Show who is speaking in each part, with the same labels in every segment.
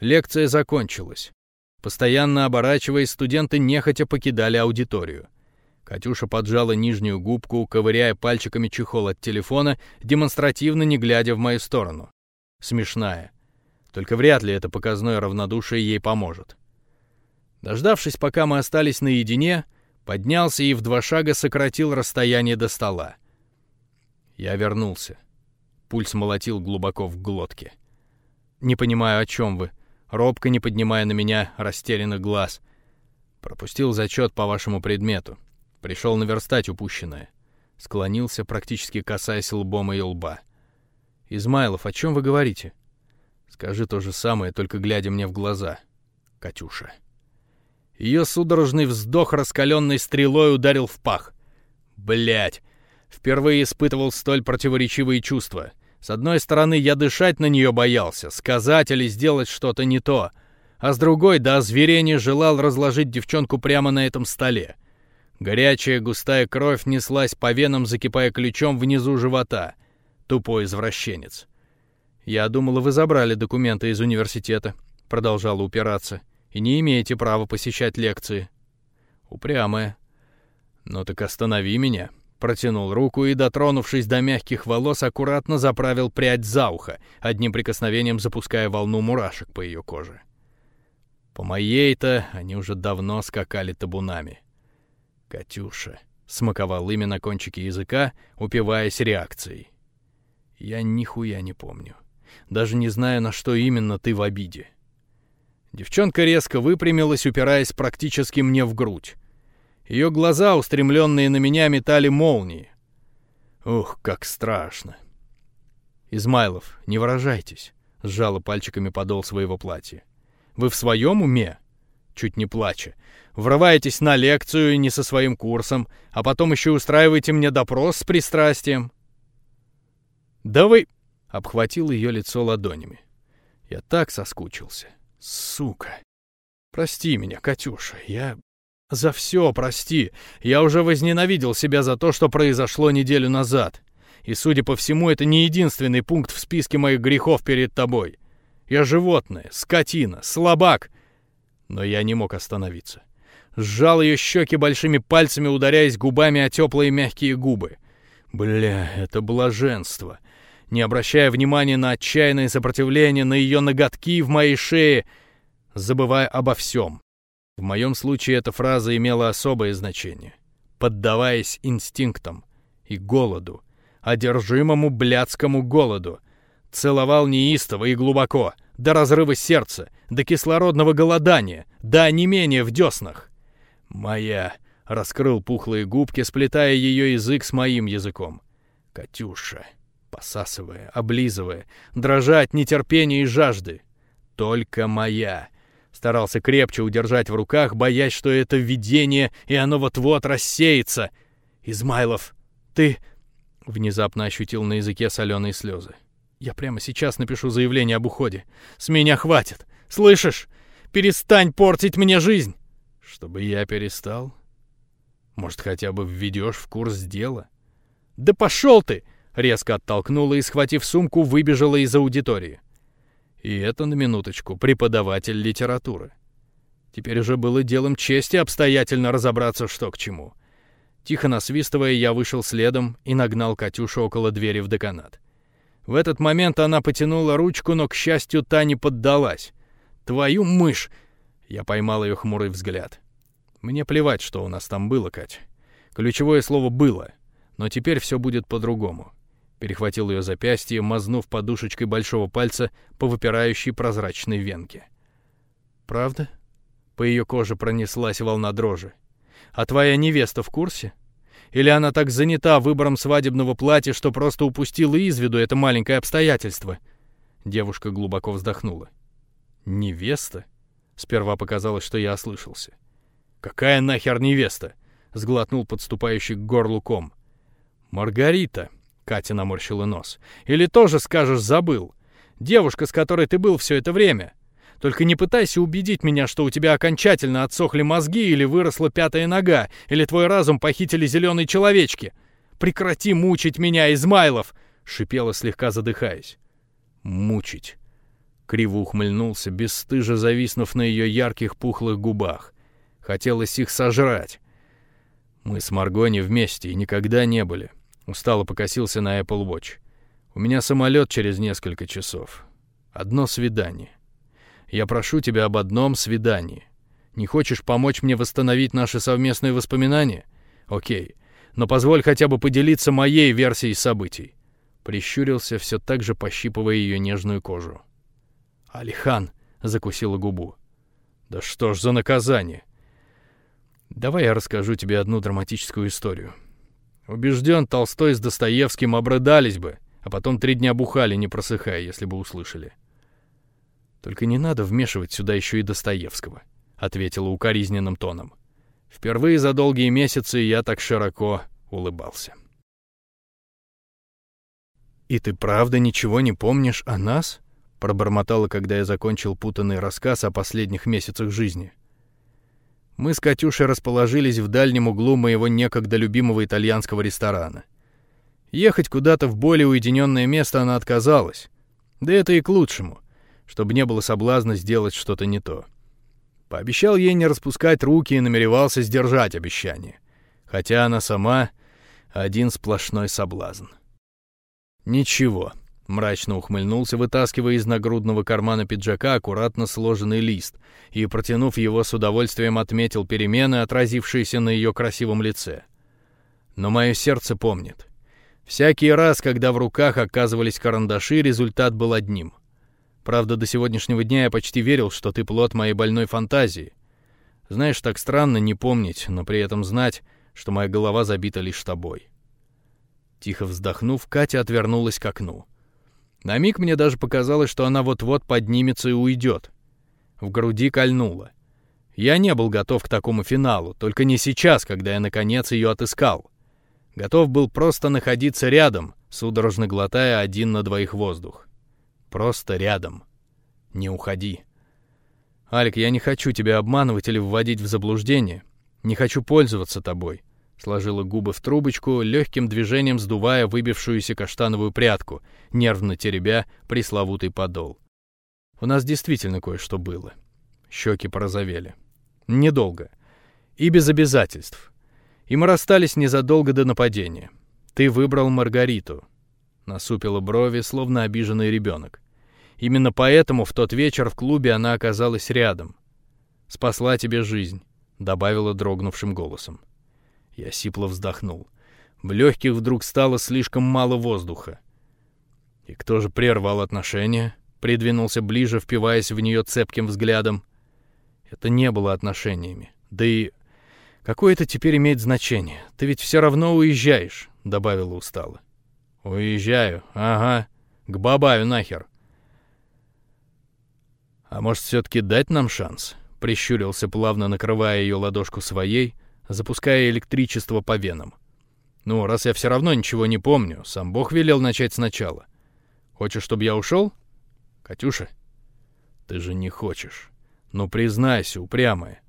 Speaker 1: Лекция закончилась. Постоянно оборачиваясь, студенты нехотя покидали аудиторию. Катюша поджала нижнюю губку, ковыряя пальчиками чехол от телефона, демонстративно не глядя в мою сторону. Смешная. Только вряд ли это показное равнодушие ей поможет. Дождавшись, пока мы остались наедине, поднялся и в два шага сократил расстояние до стола. Я вернулся. Пульс молотил глубоко в глотке. «Не понимаю, о чем вы?» Робко, не поднимая на меня растерянных глаз. «Пропустил зачет по вашему предмету. Пришел наверстать упущенное». Склонился, практически касаясь лбом ее лба. «Измайлов, о чем вы говорите?» «Скажи то же самое, только глядя мне в глаза, Катюша». Ее судорожный вздох раскаленной стрелой ударил в пах. Блять! Впервые испытывал столь противоречивые чувства. С одной стороны, я дышать на нее боялся, сказать или сделать что-то не то. А с другой, до озверения желал разложить девчонку прямо на этом столе. Горячая густая кровь неслась по венам, закипая ключом внизу живота. Тупой извращенец. «Я думала, вы забрали документы из университета», — продолжала упираться и не имеете права посещать лекции. Упрямая. Ну так останови меня. Протянул руку и, дотронувшись до мягких волос, аккуратно заправил прядь за ухо, одним прикосновением запуская волну мурашек по ее коже. По моей-то они уже давно скакали табунами. «Катюша», — смаковал имя на кончике языка, упиваясь реакцией. «Я нихуя не помню. Даже не знаю, на что именно ты в обиде. Девчонка резко выпрямилась, упираясь практически мне в грудь. Ее глаза, устремленные на меня, метали молнии. Ух, как страшно. Измайлов, не выражайтесь, сжала пальчиками подол своего платья. Вы в своем уме? Чуть не плача. Врываетесь на лекцию не со своим курсом, а потом еще устраиваете мне допрос с пристрастием. Да вы... Обхватил ее лицо ладонями. Я так соскучился. Сука. Прости меня, Катюша, я... За все прости. Я уже возненавидел себя за то, что произошло неделю назад. И, судя по всему, это не единственный пункт в списке моих грехов перед тобой. Я животное, скотина, слабак. Но я не мог остановиться. Сжал ее щеки большими пальцами, ударяясь губами о теплые мягкие губы. Бля, это блаженство не обращая внимания на отчаянное сопротивление, на ее ноготки в моей шее, забывая обо всем. В моем случае эта фраза имела особое значение. Поддаваясь инстинктам и голоду, одержимому блядскому голоду, целовал неистово и глубоко, до разрыва сердца, до кислородного голодания, до онемения в деснах. «Моя!» — раскрыл пухлые губки, сплетая ее язык с моим языком. «Катюша!» посасывая, облизывая, дрожа от нетерпения и жажды. Только моя. Старался крепче удержать в руках, боясь, что это видение, и оно вот-вот рассеется. «Измайлов, ты...» Внезапно ощутил на языке соленые слезы. «Я прямо сейчас напишу заявление об уходе. С меня хватит. Слышишь? Перестань портить мне жизнь!» «Чтобы я перестал? Может, хотя бы введешь в курс дела?» «Да пошел ты!» резко оттолкнула и, схватив сумку, выбежала из аудитории. И это на минуточку преподаватель литературы. Теперь уже было делом чести обстоятельно разобраться, что к чему. Тихо насвистывая, я вышел следом и нагнал Катюшу около двери в деканат. В этот момент она потянула ручку, но, к счастью, та не поддалась. «Твою мышь!» Я поймал ее хмурый взгляд. «Мне плевать, что у нас там было, Кать. Ключевое слово «было». Но теперь все будет по-другому перехватил ее запястье, мазнув подушечкой большого пальца по выпирающей прозрачной венке. «Правда?» По ее коже пронеслась волна дрожи. «А твоя невеста в курсе? Или она так занята выбором свадебного платья, что просто упустила из виду это маленькое обстоятельство?» Девушка глубоко вздохнула. «Невеста?» Сперва показалось, что я ослышался. «Какая нахер невеста?» — сглотнул подступающий к горлу ком. «Маргарита», Катя наморщила нос. «Или тоже скажешь, забыл? Девушка, с которой ты был все это время. Только не пытайся убедить меня, что у тебя окончательно отсохли мозги или выросла пятая нога, или твой разум похитили зеленые человечки. Прекрати мучить меня, Измайлов!» — шипела, слегка задыхаясь. «Мучить. Криво ухмыльнулся, бесстыжо зависнув на ее ярких пухлых губах. Хотелось их сожрать. Мы с Марго не вместе и никогда не были. Устало покосился на Apple Watch. У меня самолет через несколько часов. Одно свидание. Я прошу тебя об одном свидании. Не хочешь помочь мне восстановить наши совместные воспоминания? Окей. Но позволь хотя бы поделиться моей версией событий. Прищурился, все так же пощипывая ее нежную кожу. Алихан закусила губу. Да что ж за наказание? Давай я расскажу тебе одну драматическую историю. Убежден, Толстой с Достоевским обрыдались бы, а потом три дня бухали, не просыхая, если бы услышали. Только не надо вмешивать сюда еще и Достоевского, ответила укоризненным тоном. Впервые за долгие месяцы я так широко улыбался. И ты правда ничего не помнишь о нас? пробормотала, когда я закончил путанный рассказ о последних месяцах жизни. Мы с Катюшей расположились в дальнем углу моего некогда любимого итальянского ресторана. Ехать куда-то в более уединенное место она отказалась. Да это и к лучшему, чтобы не было соблазна сделать что-то не то. Пообещал ей не распускать руки и намеревался сдержать обещание. Хотя она сама один сплошной соблазн. Ничего, Мрачно ухмыльнулся, вытаскивая из нагрудного кармана пиджака аккуратно сложенный лист и, протянув его с удовольствием, отметил перемены, отразившиеся на ее красивом лице. Но мое сердце помнит. Всякий раз, когда в руках оказывались карандаши, результат был одним. Правда, до сегодняшнего дня я почти верил, что ты плод моей больной фантазии. Знаешь, так странно не помнить, но при этом знать, что моя голова забита лишь тобой. Тихо вздохнув, Катя отвернулась к окну. На миг мне даже показалось, что она вот-вот поднимется и уйдет. В груди кольнуло. Я не был готов к такому финалу, только не сейчас, когда я наконец ее отыскал. Готов был просто находиться рядом, судорожно глотая один на двоих воздух. Просто рядом. Не уходи. Алик, я не хочу тебя обманывать или вводить в заблуждение. Не хочу пользоваться тобой сложила губы в трубочку, легким движением сдувая выбившуюся каштановую прядку, нервно теребя пресловутый подол. У нас действительно кое-что было. Щеки порозовели. Недолго. И без обязательств. И мы расстались незадолго до нападения. Ты выбрал Маргариту. Насупила брови, словно обиженный ребенок. Именно поэтому в тот вечер в клубе она оказалась рядом. Спасла тебе жизнь, добавила дрогнувшим голосом. Я сипло вздохнул. В легких вдруг стало слишком мало воздуха. И кто же прервал отношения? Придвинулся ближе, впиваясь в нее цепким взглядом. Это не было отношениями. Да и какое это теперь имеет значение? Ты ведь все равно уезжаешь, добавила устало. Уезжаю, ага, к бабаю нахер. А может, все-таки дать нам шанс? Прищурился, плавно накрывая ее ладошку своей, запуская электричество по венам. «Ну, раз я все равно ничего не помню, сам Бог велел начать сначала. Хочешь, чтобы я ушел? Катюша?» «Ты же не хочешь. Ну, признайся, упрямая».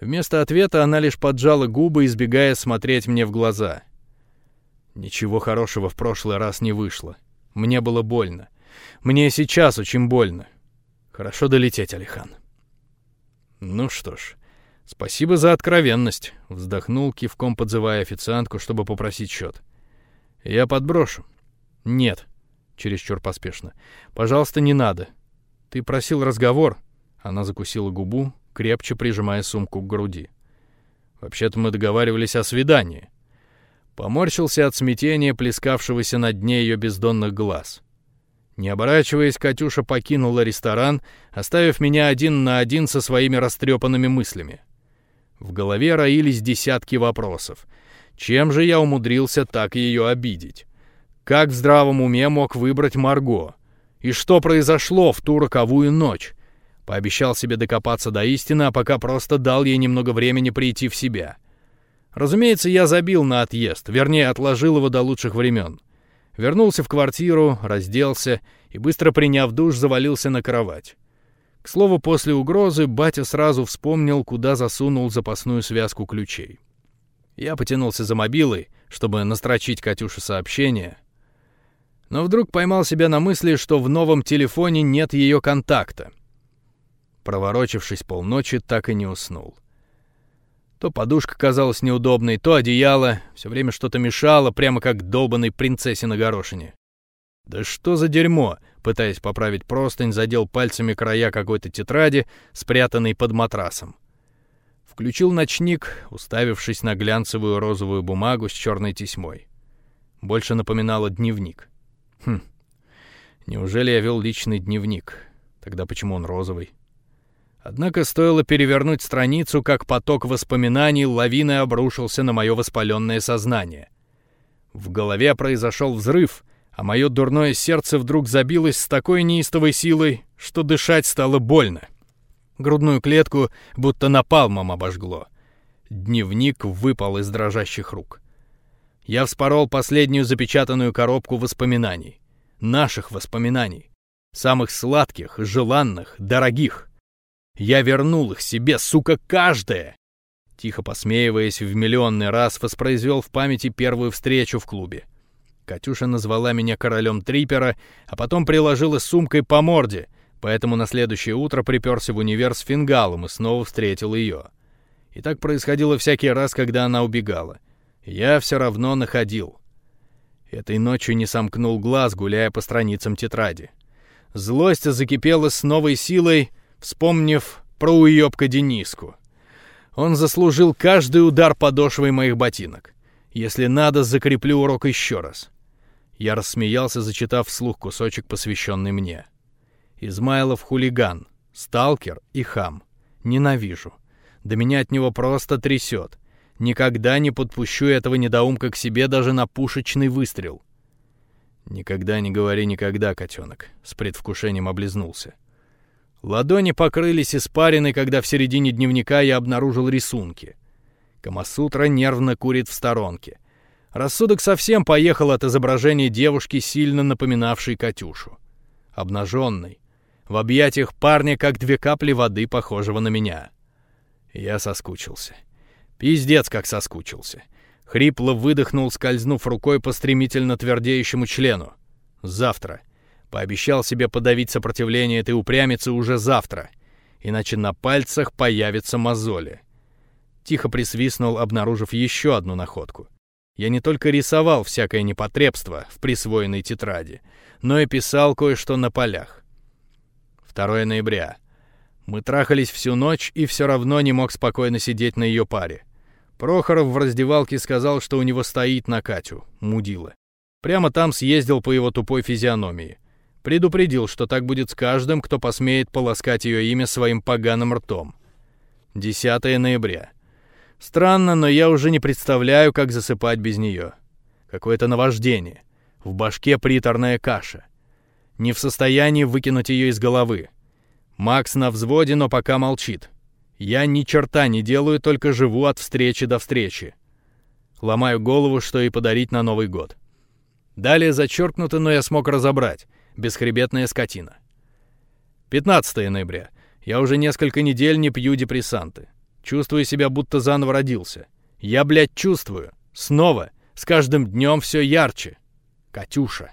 Speaker 1: Вместо ответа она лишь поджала губы, избегая смотреть мне в глаза. Ничего хорошего в прошлый раз не вышло. Мне было больно. Мне сейчас очень больно. Хорошо долететь, Алихан. Ну что ж, «Спасибо за откровенность», — вздохнул, кивком подзывая официантку, чтобы попросить счет. «Я подброшу». «Нет», — чересчур поспешно. «Пожалуйста, не надо. Ты просил разговор». Она закусила губу, крепче прижимая сумку к груди. «Вообще-то мы договаривались о свидании». Поморщился от смятения, плескавшегося на дне ее бездонных глаз. Не оборачиваясь, Катюша покинула ресторан, оставив меня один на один со своими растрепанными мыслями. В голове роились десятки вопросов. Чем же я умудрился так ее обидеть? Как в здравом уме мог выбрать Марго? И что произошло в ту роковую ночь? Пообещал себе докопаться до истины, а пока просто дал ей немного времени прийти в себя. Разумеется, я забил на отъезд, вернее, отложил его до лучших времен. Вернулся в квартиру, разделся и, быстро приняв душ, завалился на кровать. К слову, после угрозы батя сразу вспомнил, куда засунул запасную связку ключей. Я потянулся за мобилой, чтобы настрочить Катюше сообщение. Но вдруг поймал себя на мысли, что в новом телефоне нет ее контакта. Проворочившись полночи, так и не уснул. То подушка казалась неудобной, то одеяло. Все время что-то мешало, прямо как долбанной принцессе на горошине. «Да что за дерьмо?» Пытаясь поправить простынь, задел пальцами края какой-то тетради, спрятанной под матрасом. Включил ночник, уставившись на глянцевую розовую бумагу с черной тесьмой. Больше напоминало дневник. Хм, неужели я вел личный дневник? Тогда почему он розовый? Однако стоило перевернуть страницу, как поток воспоминаний лавиной обрушился на мое воспаленное сознание. В голове произошел взрыв, а мое дурное сердце вдруг забилось с такой неистовой силой, что дышать стало больно. Грудную клетку будто напалмом обожгло. Дневник выпал из дрожащих рук. Я вспорол последнюю запечатанную коробку воспоминаний. Наших воспоминаний. Самых сладких, желанных, дорогих. Я вернул их себе, сука, каждое. Тихо посмеиваясь, в миллионный раз воспроизвел в памяти первую встречу в клубе. Катюша назвала меня королем трипера, а потом приложила сумкой по морде, поэтому на следующее утро приперся в универ с фингалом и снова встретил ее. И так происходило всякий раз, когда она убегала. Я все равно находил. Этой ночью не сомкнул глаз, гуляя по страницам тетради. Злость закипела с новой силой, вспомнив про уёбка Дениску. Он заслужил каждый удар подошвой моих ботинок. Если надо, закреплю урок еще раз. Я рассмеялся, зачитав вслух кусочек, посвященный мне. Измайлов хулиган, сталкер и хам. Ненавижу. Да меня от него просто трясет. Никогда не подпущу этого недоумка к себе даже на пушечный выстрел. Никогда не говори никогда, котенок. С предвкушением облизнулся. Ладони покрылись испариной, когда в середине дневника я обнаружил рисунки. Камасутра нервно курит в сторонке. Рассудок совсем поехал от изображения девушки, сильно напоминавшей Катюшу. Обнаженной, в объятиях парня, как две капли воды, похожего на меня. Я соскучился. Пиздец, как соскучился. Хрипло выдохнул, скользнув рукой по стремительно твердеющему члену. Завтра. Пообещал себе подавить сопротивление этой упрямицы уже завтра, иначе на пальцах появятся мозоли. Тихо присвистнул, обнаружив еще одну находку. Я не только рисовал всякое непотребство в присвоенной тетради, но и писал кое-что на полях. 2 ноября. Мы трахались всю ночь и все равно не мог спокойно сидеть на ее паре. Прохоров в раздевалке сказал, что у него стоит на Катю, мудила. Прямо там съездил по его тупой физиономии. Предупредил, что так будет с каждым, кто посмеет полоскать ее имя своим поганым ртом. 10 ноября. Странно, но я уже не представляю, как засыпать без нее. Какое-то наваждение. В башке приторная каша. Не в состоянии выкинуть ее из головы. Макс на взводе, но пока молчит. Я ни черта не делаю, только живу от встречи до встречи. Ломаю голову, что и подарить на Новый год. Далее зачеркнуто, но я смог разобрать бесхребетная скотина. 15 ноября. Я уже несколько недель не пью депрессанты. Чувствую себя, будто заново родился. Я, блядь, чувствую. Снова. С каждым днем все ярче. Катюша.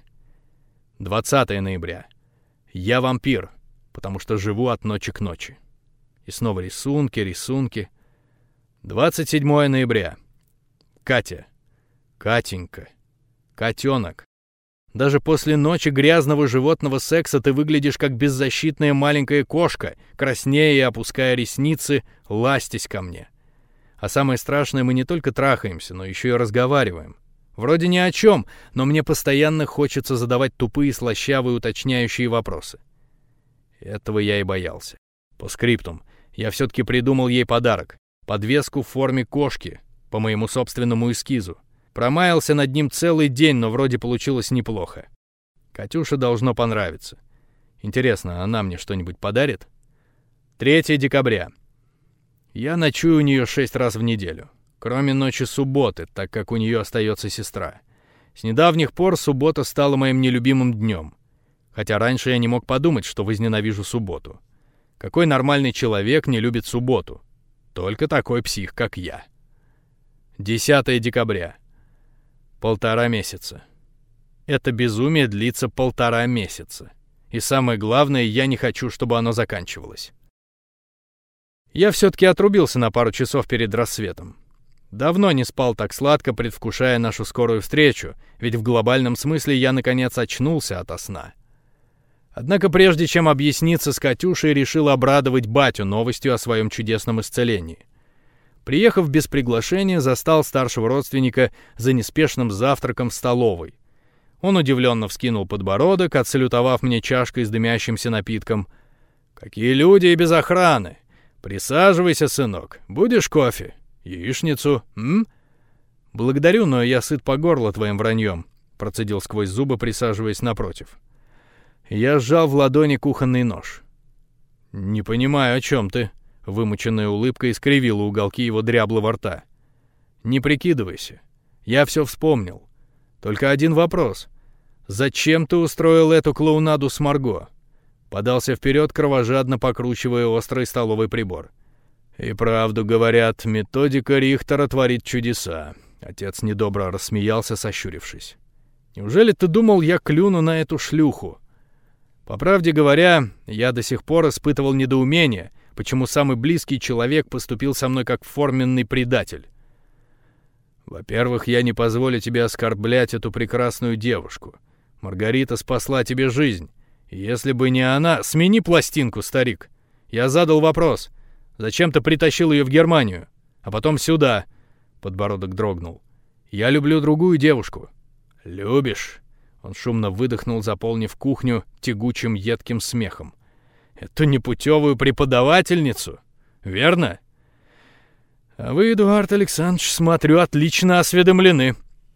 Speaker 1: 20 ноября. Я вампир, потому что живу от ночи к ночи. И снова рисунки, рисунки. 27 ноября. Катя. Катенька. Котенок. Даже после ночи грязного животного секса ты выглядишь как беззащитная маленькая кошка, краснея и опуская ресницы, ластись ко мне. А самое страшное, мы не только трахаемся, но еще и разговариваем. Вроде ни о чем, но мне постоянно хочется задавать тупые, слащавые, уточняющие вопросы. Этого я и боялся. По скриптум. Я все-таки придумал ей подарок. Подвеску в форме кошки, по моему собственному эскизу. Промаялся над ним целый день, но вроде получилось неплохо. Катюше должно понравиться. Интересно, она мне что-нибудь подарит? 3 декабря. Я ночую у нее шесть раз в неделю. Кроме ночи субботы, так как у нее остается сестра. С недавних пор суббота стала моим нелюбимым днем. Хотя раньше я не мог подумать, что возненавижу субботу. Какой нормальный человек не любит субботу? Только такой псих, как я. 10 декабря. Полтора месяца. Это безумие длится полтора месяца. И самое главное, я не хочу, чтобы оно заканчивалось. Я все-таки отрубился на пару часов перед рассветом. Давно не спал так сладко, предвкушая нашу скорую встречу, ведь в глобальном смысле я, наконец, очнулся ото сна. Однако прежде чем объясниться с Катюшей, решил обрадовать батю новостью о своем чудесном исцелении. Приехав без приглашения, застал старшего родственника за неспешным завтраком в столовой. Он удивленно вскинул подбородок, отсалютовав мне чашкой с дымящимся напитком. «Какие люди и без охраны! Присаживайся, сынок. Будешь кофе? Яичницу, м?» «Благодарю, но я сыт по горло твоим враньем», — процедил сквозь зубы, присаживаясь напротив. Я сжал в ладони кухонный нож. «Не понимаю, о чем ты?» — вымученная улыбка искривила уголки его дряблого рта. «Не прикидывайся. Я все вспомнил. Только один вопрос. Зачем ты устроил эту клоунаду с Марго?» Подался вперед, кровожадно покручивая острый столовый прибор. «И правду говорят, методика Рихтера творит чудеса». Отец недобро рассмеялся, сощурившись. «Неужели ты думал, я клюну на эту шлюху?» По правде говоря, я до сих пор испытывал недоумение, почему самый близкий человек поступил со мной как форменный предатель. Во-первых, я не позволю тебе оскорблять эту прекрасную девушку. Маргарита спасла тебе жизнь. Если бы не она... Смени пластинку, старик. Я задал вопрос. Зачем ты притащил ее в Германию? А потом сюда. Подбородок дрогнул. Я люблю другую девушку. Любишь? Он шумно выдохнул, заполнив кухню тягучим едким смехом. Эту непутевую преподавательницу, верно? А вы, Эдуард Александрович, смотрю, отлично осведомлены.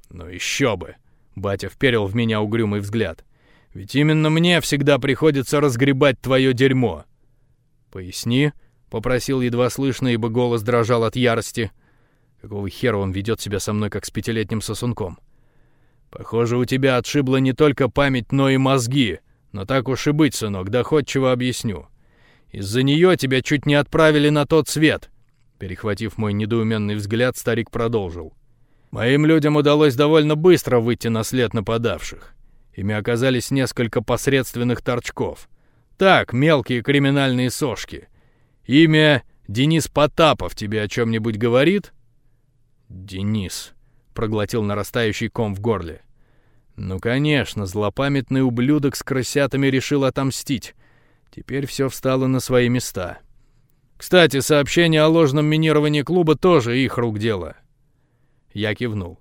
Speaker 1: Ну еще бы. Батя вперил в меня угрюмый взгляд. Ведь именно мне всегда приходится разгребать твое дерьмо. Поясни, попросил едва слышно, ибо голос дрожал от ярости. Какого хера он ведет себя со мной, как с пятилетним сосунком? Похоже, у тебя отшибла не только память, но и мозги. Но так уж и быть, сынок, доходчиво объясню. Из-за нее тебя чуть не отправили на тот свет. Перехватив мой недоуменный взгляд, старик продолжил. Моим людям удалось довольно быстро выйти на след нападавших. Ими оказались несколько посредственных торчков. Так, мелкие криминальные сошки. Имя Денис Потапов тебе о чем-нибудь говорит? Денис проглотил нарастающий ком в горле. Ну, конечно, злопамятный ублюдок с крысятами решил отомстить. Теперь все встало на свои места. Кстати, сообщение о ложном минировании клуба тоже их рук дело. Я кивнул.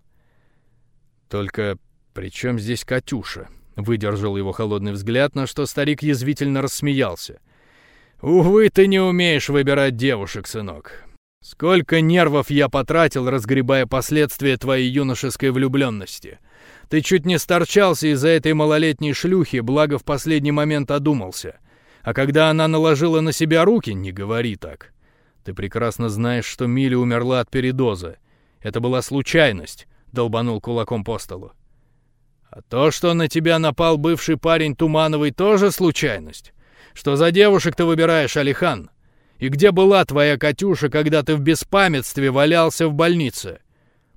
Speaker 1: Только при чем здесь Катюша? Выдержал его холодный взгляд, на что старик язвительно рассмеялся. «Увы, ты не умеешь выбирать девушек, сынок. Сколько нервов я потратил, разгребая последствия твоей юношеской влюбленности. Ты чуть не сторчался из-за этой малолетней шлюхи, благо в последний момент одумался. А когда она наложила на себя руки, не говори так. Ты прекрасно знаешь, что Миля умерла от передоза. Это была случайность, долбанул кулаком по столу. А то, что на тебя напал бывший парень Тумановый, тоже случайность. Что за девушек ты выбираешь, Алихан? И где была твоя Катюша, когда ты в беспамятстве валялся в больнице?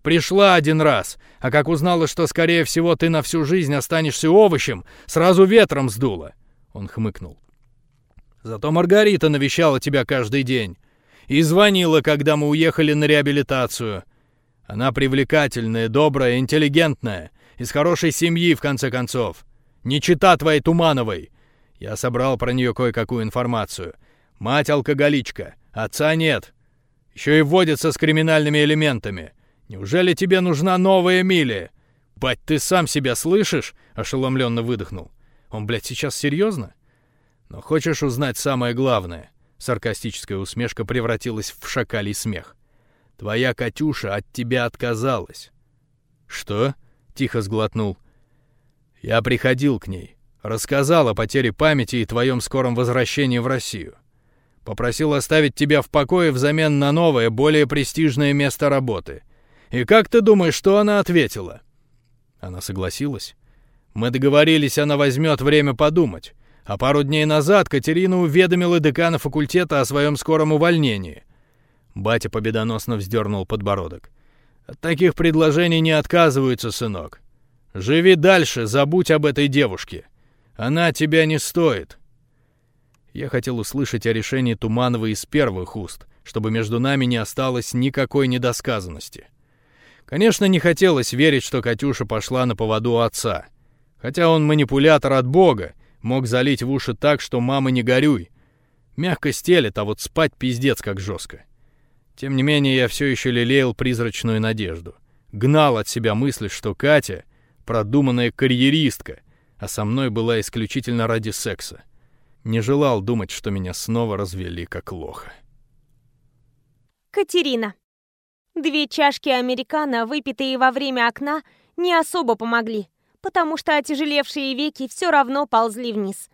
Speaker 1: Пришла один раз, а как узнала, что, скорее всего, ты на всю жизнь останешься овощем, сразу ветром сдуло. Он хмыкнул. Зато Маргарита навещала тебя каждый день. И звонила, когда мы уехали на реабилитацию. Она привлекательная, добрая, интеллигентная, из хорошей семьи, в конце концов. Не чита твоей Тумановой. Я собрал про нее кое-какую информацию — Мать алкоголичка, отца нет. Еще и водится с криминальными элементами. Неужели тебе нужна новая Милли? Бать, ты сам себя слышишь? Ошеломленно выдохнул. Он, блядь, сейчас серьезно? Но хочешь узнать самое главное? Саркастическая усмешка превратилась в шакалий смех. Твоя Катюша от тебя отказалась. Что? Тихо сглотнул. Я приходил к ней. Рассказал о потере памяти и твоем скором возвращении в Россию. Попросил оставить тебя в покое взамен на новое, более престижное место работы. И как ты думаешь, что она ответила?» Она согласилась. «Мы договорились, она возьмет время подумать. А пару дней назад Катерина уведомила декана факультета о своем скором увольнении». Батя победоносно вздернул подбородок. «От таких предложений не отказываются, сынок. Живи дальше, забудь об этой девушке. Она тебя не стоит. Я хотел услышать о решении Туманова из первых уст, чтобы между нами не осталось никакой недосказанности. Конечно, не хотелось верить, что Катюша пошла на поводу отца. Хотя он манипулятор от Бога, мог залить в уши так, что мама не горюй. Мягко стелет, а вот спать пиздец как жестко. Тем не менее, я все еще лелеял призрачную надежду. Гнал от себя мысль, что Катя — продуманная карьеристка, а со мной была исключительно ради секса. Не желал думать, что меня снова развели как лоха.
Speaker 2: Катерина. Две чашки американо, выпитые во время окна, не особо помогли, потому что отяжелевшие веки все равно ползли вниз.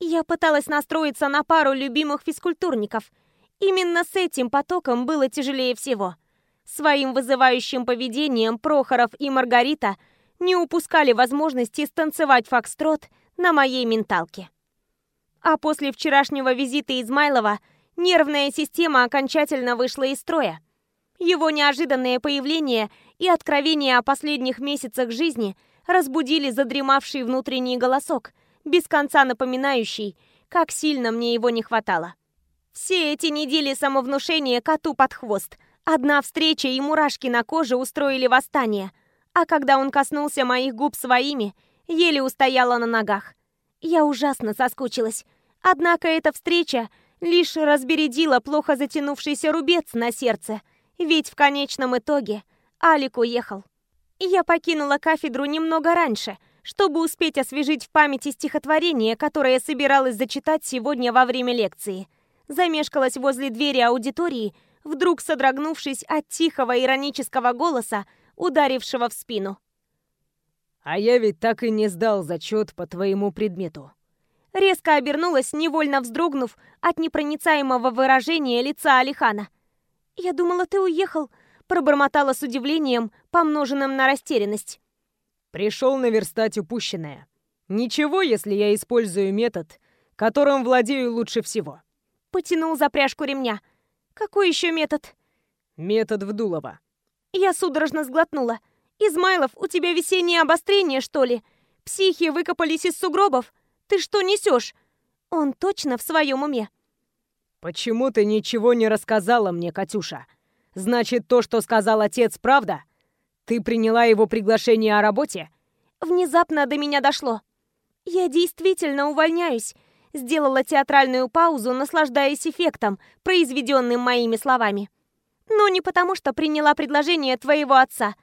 Speaker 2: Я пыталась настроиться на пару любимых физкультурников. Именно с этим потоком было тяжелее всего. Своим вызывающим поведением Прохоров и Маргарита не упускали возможности станцевать фокстрот на моей менталке. А после вчерашнего визита Измайлова нервная система окончательно вышла из строя. Его неожиданное появление и откровение о последних месяцах жизни разбудили задремавший внутренний голосок, без конца напоминающий, как сильно мне его не хватало. Все эти недели самовнушения коту под хвост. Одна встреча и мурашки на коже устроили восстание. А когда он коснулся моих губ своими, еле устояла на ногах. Я ужасно соскучилась. Однако эта встреча лишь разбередила плохо затянувшийся рубец на сердце, ведь в конечном итоге Алик уехал. Я покинула кафедру немного раньше, чтобы успеть освежить в памяти стихотворение, которое собиралась зачитать сегодня во время лекции. Замешкалась возле двери аудитории, вдруг содрогнувшись от тихого иронического голоса, ударившего в спину.
Speaker 3: «А я ведь так и не сдал зачет по твоему предмету.
Speaker 2: Резко обернулась, невольно вздрогнув от непроницаемого выражения лица Алихана. «Я думала, ты уехал», — пробормотала с удивлением, помноженным на растерянность.
Speaker 3: «Пришел наверстать упущенное. Ничего, если я использую метод, которым владею лучше всего».
Speaker 2: Потянул за пряжку ремня. «Какой еще метод?»
Speaker 3: «Метод Вдулова».
Speaker 2: Я судорожно сглотнула. «Измайлов, у тебя весеннее обострение, что ли? Психи выкопались из сугробов?» Ты что несешь? Он точно в своем уме.
Speaker 3: Почему ты ничего не рассказала мне, Катюша? Значит, то, что сказал отец, правда? Ты приняла его приглашение о работе?
Speaker 2: Внезапно до меня дошло. Я действительно увольняюсь. Сделала театральную паузу, наслаждаясь эффектом, произведенным моими словами. Но не потому, что приняла предложение твоего отца.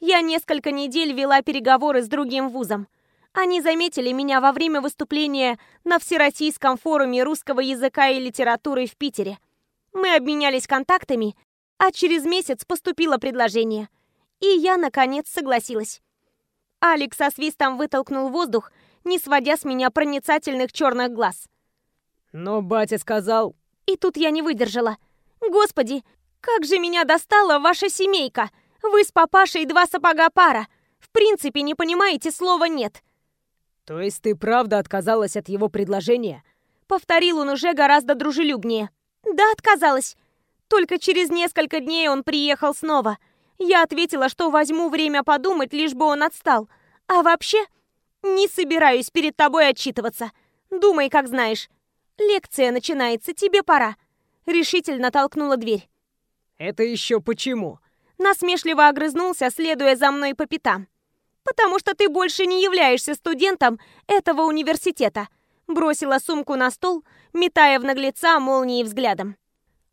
Speaker 2: Я несколько недель вела переговоры с другим вузом. Они заметили меня во время выступления на Всероссийском форуме русского языка и литературы в Питере. Мы обменялись контактами, а через месяц поступило предложение. И я, наконец, согласилась. Алекс со свистом вытолкнул воздух, не сводя с меня проницательных черных глаз.
Speaker 3: Но батя сказал...
Speaker 2: И тут я не выдержала. Господи, как же меня достала ваша семейка! Вы с папашей два сапога пара. В принципе, не понимаете слова «нет».
Speaker 3: «То есть ты правда отказалась от его предложения?»
Speaker 2: Повторил он уже гораздо дружелюбнее. «Да, отказалась. Только через несколько дней он приехал снова. Я ответила, что возьму время подумать, лишь бы он отстал. А вообще, не собираюсь перед тобой отчитываться. Думай, как знаешь. Лекция начинается, тебе пора». Решительно толкнула дверь.
Speaker 3: «Это еще почему?»
Speaker 2: Насмешливо огрызнулся, следуя за мной по пятам потому что ты больше не являешься студентом этого университета», бросила сумку на стол, метая в наглеца молнией взглядом.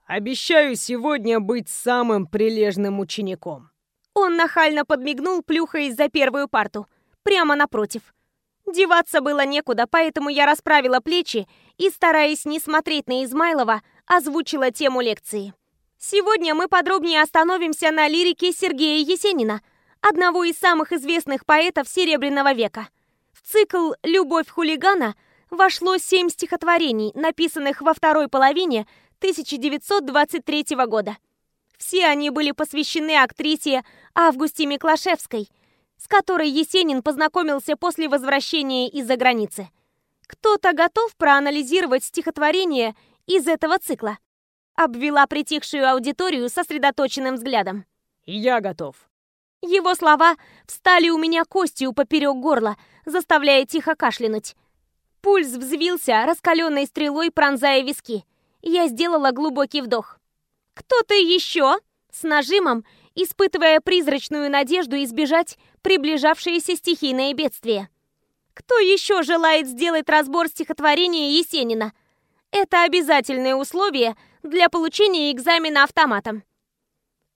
Speaker 3: «Обещаю сегодня быть самым прилежным учеником».
Speaker 2: Он нахально подмигнул, плюхаясь за первую парту, прямо напротив. Деваться было некуда, поэтому я расправила плечи и, стараясь не смотреть на Измайлова, озвучила тему лекции. Сегодня мы подробнее остановимся на лирике Сергея Есенина – одного из самых известных поэтов Серебряного века. В цикл «Любовь хулигана» вошло семь стихотворений, написанных во второй половине 1923 года. Все они были посвящены актрисе Августе Миклашевской, с которой Есенин познакомился после возвращения из-за границы. Кто-то готов проанализировать стихотворение из этого цикла? Обвела притихшую аудиторию сосредоточенным взглядом.
Speaker 3: «Я готов»,
Speaker 2: Его слова встали у меня костью поперек горла, заставляя тихо кашлянуть. Пульс взвился, раскаленной стрелой пронзая виски. Я сделала глубокий вдох. «Кто-то еще?» С нажимом, испытывая призрачную надежду избежать приближавшееся стихийное бедствие. «Кто еще желает сделать разбор стихотворения Есенина?» Это обязательное условие для получения экзамена автоматом.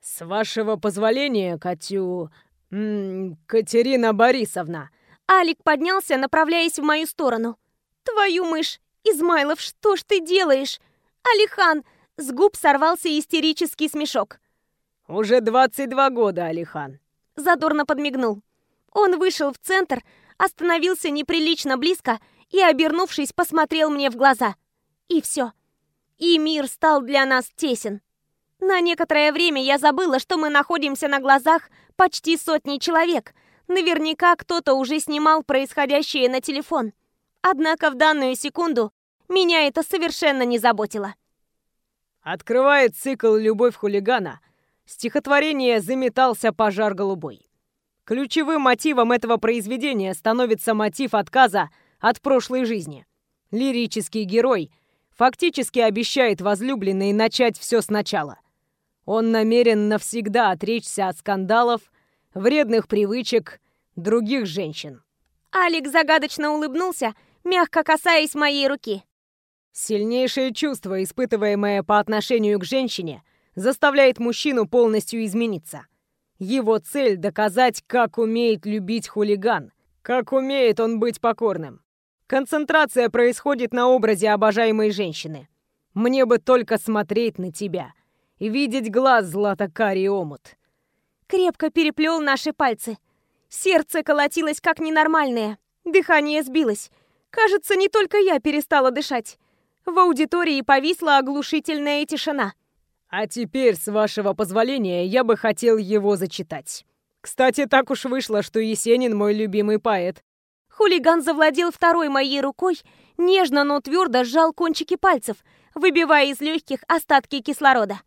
Speaker 3: «С вашего позволения, Катю... М -м, Катерина Борисовна...»
Speaker 2: Алик поднялся, направляясь в мою сторону. «Твою мышь! Измайлов, что ж ты делаешь? Алихан!» С губ сорвался истерический смешок.
Speaker 3: «Уже 22 года, Алихан!»
Speaker 2: Задорно подмигнул. Он вышел в центр, остановился неприлично близко и, обернувшись, посмотрел мне в глаза. И все. И мир стал для нас тесен. На некоторое время я забыла, что мы находимся на глазах почти сотни человек. Наверняка кто-то уже снимал происходящее на телефон. Однако в данную секунду меня это совершенно не заботило.
Speaker 3: Открывает цикл «Любовь хулигана» стихотворение «Заметался пожар голубой». Ключевым мотивом этого произведения становится мотив отказа от прошлой жизни. Лирический герой фактически обещает возлюбленной начать все сначала. Он намерен навсегда отречься от скандалов, вредных привычек других женщин.
Speaker 2: Алекс загадочно улыбнулся, мягко касаясь моей руки.
Speaker 3: Сильнейшее чувство, испытываемое по отношению к женщине, заставляет мужчину полностью измениться. Его цель — доказать, как умеет любить хулиган, как умеет он быть покорным. Концентрация происходит на образе обожаемой женщины. Мне бы только смотреть на тебя и видеть глаз златокарий омут.
Speaker 2: Крепко переплел наши пальцы. Сердце колотилось как ненормальное. Дыхание сбилось. Кажется, не только я перестала дышать. В аудитории повисла оглушительная тишина.
Speaker 3: А теперь, с вашего позволения, я бы хотел его зачитать. Кстати, так уж вышло, что Есенин мой любимый поэт.
Speaker 2: Хулиган завладел второй моей рукой, нежно, но твердо сжал кончики пальцев, выбивая из легких остатки кислорода.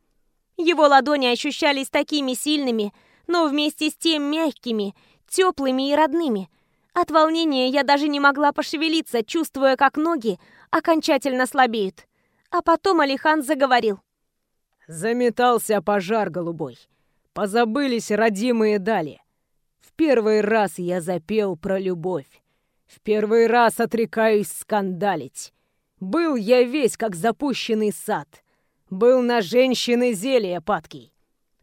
Speaker 2: Его ладони ощущались такими сильными, но вместе с тем мягкими, теплыми и родными. От волнения я даже не могла пошевелиться, чувствуя, как ноги окончательно слабеют. А потом Алихан заговорил.
Speaker 3: Заметался пожар голубой. Позабылись родимые дали. В первый раз я запел про любовь. В первый раз отрекаюсь скандалить. Был я весь как запущенный сад. Был на женщины зелья падкий.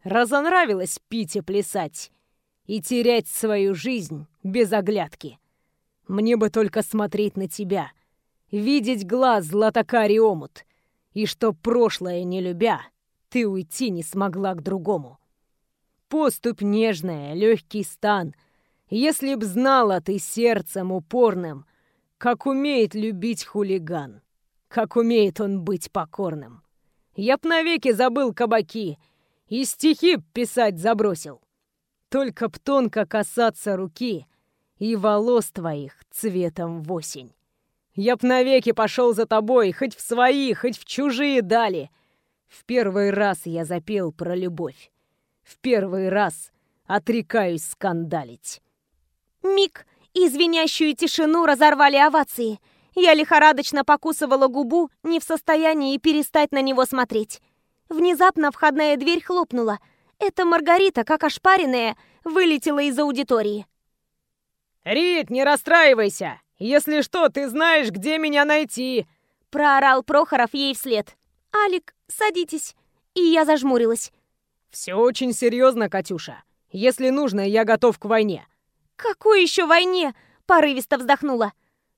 Speaker 3: Разонравилось пить и плясать. И терять свою жизнь без оглядки. Мне бы только смотреть на тебя — видеть глаз златокарий омут, и что прошлое не любя, ты уйти не смогла к другому. Поступь нежная, легкий стан, если б знала ты сердцем упорным, как умеет любить хулиган, как умеет он быть покорным. Я б навеки забыл кабаки и стихи писать забросил. Только б тонко касаться руки и волос твоих цветом в осень. Я б навеки пошел за тобой, хоть в свои, хоть в чужие дали. В первый раз я запел про любовь. В первый раз отрекаюсь скандалить.
Speaker 2: Миг и звенящую тишину разорвали овации. Я лихорадочно покусывала губу, не в состоянии перестать на него смотреть. Внезапно входная дверь хлопнула. Это Маргарита, как ошпаренная, вылетела из аудитории.
Speaker 3: «Рит, не расстраивайся! Если что, ты знаешь, где меня найти!»
Speaker 2: Проорал Прохоров ей вслед. «Алик, садитесь!» И я зажмурилась.
Speaker 3: «Все очень серьезно, Катюша. Если нужно, я готов к войне».
Speaker 2: «Какой еще войне?» Порывисто вздохнула.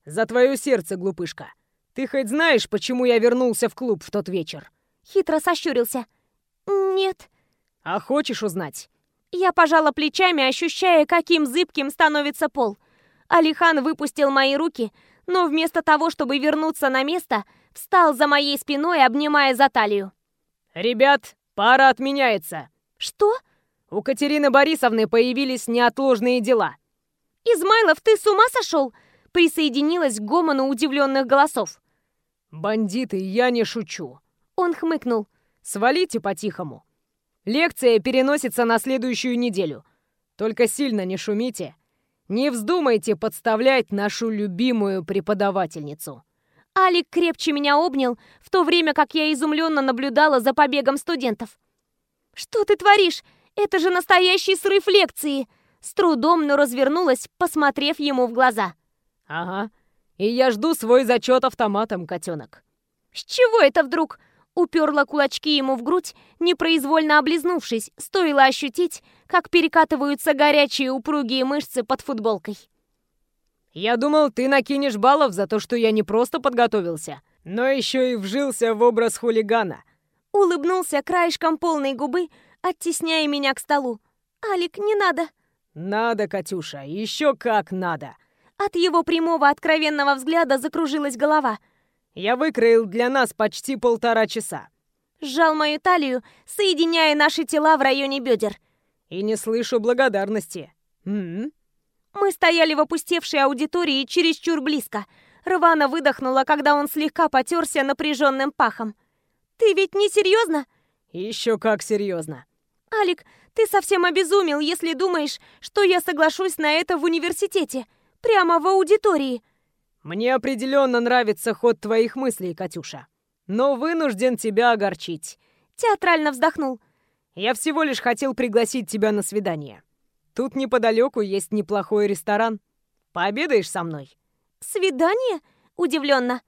Speaker 3: «За твое сердце, глупышка. Ты хоть знаешь, почему я вернулся в клуб в тот вечер?»
Speaker 2: Хитро сощурился. «Нет».
Speaker 3: «А хочешь узнать?»
Speaker 2: Я пожала плечами, ощущая, каким зыбким становится пол. Алихан выпустил мои руки, но вместо того, чтобы вернуться на место, встал за моей спиной, обнимая за талию.
Speaker 3: «Ребят, пара отменяется!»
Speaker 2: «Что?»
Speaker 3: «У Катерины Борисовны появились неотложные дела».
Speaker 2: «Измайлов, ты с ума сошел?» Присоединилась к гомону удивленных голосов.
Speaker 3: «Бандиты, я не шучу!»
Speaker 2: Он хмыкнул.
Speaker 3: «Свалите по-тихому. Лекция переносится на следующую неделю. Только сильно не шумите. Не вздумайте подставлять нашу любимую преподавательницу.
Speaker 2: Алик крепче меня обнял, в то время как я изумленно наблюдала за побегом студентов. «Что ты творишь? Это же настоящий срыв лекции!» С трудом, но развернулась, посмотрев ему в глаза.
Speaker 3: «Ага. И я жду свой зачет автоматом, котенок».
Speaker 2: «С чего это вдруг?» Уперла кулачки ему в грудь, непроизвольно облизнувшись, стоило ощутить, как перекатываются горячие упругие мышцы под футболкой.
Speaker 3: «Я думал, ты накинешь баллов за то, что я не просто подготовился, но еще и вжился в образ хулигана».
Speaker 2: Улыбнулся краешком полной губы, оттесняя меня к столу. «Алик, не надо!»
Speaker 3: «Надо, Катюша, еще как надо!»
Speaker 2: От его прямого откровенного взгляда закружилась голова.
Speaker 3: «Я выкроил для нас почти полтора часа».
Speaker 2: Сжал мою талию, соединяя наши тела в районе бедер.
Speaker 3: «И не слышу благодарности». М -м?
Speaker 2: Мы стояли в опустевшей аудитории чересчур близко. Рвана выдохнула, когда он слегка потерся напряженным пахом. «Ты ведь не серьезно?»
Speaker 3: «Еще как серьезно».
Speaker 2: «Алик, ты совсем обезумел, если думаешь, что я соглашусь на это в университете, прямо в аудитории».
Speaker 3: «Мне определенно нравится ход твоих мыслей, Катюша, но вынужден тебя огорчить».
Speaker 2: Театрально вздохнул.
Speaker 3: «Я всего лишь хотел пригласить тебя на свидание. Тут неподалеку есть неплохой ресторан. Пообедаешь со мной?»
Speaker 2: «Свидание?» — удивленно.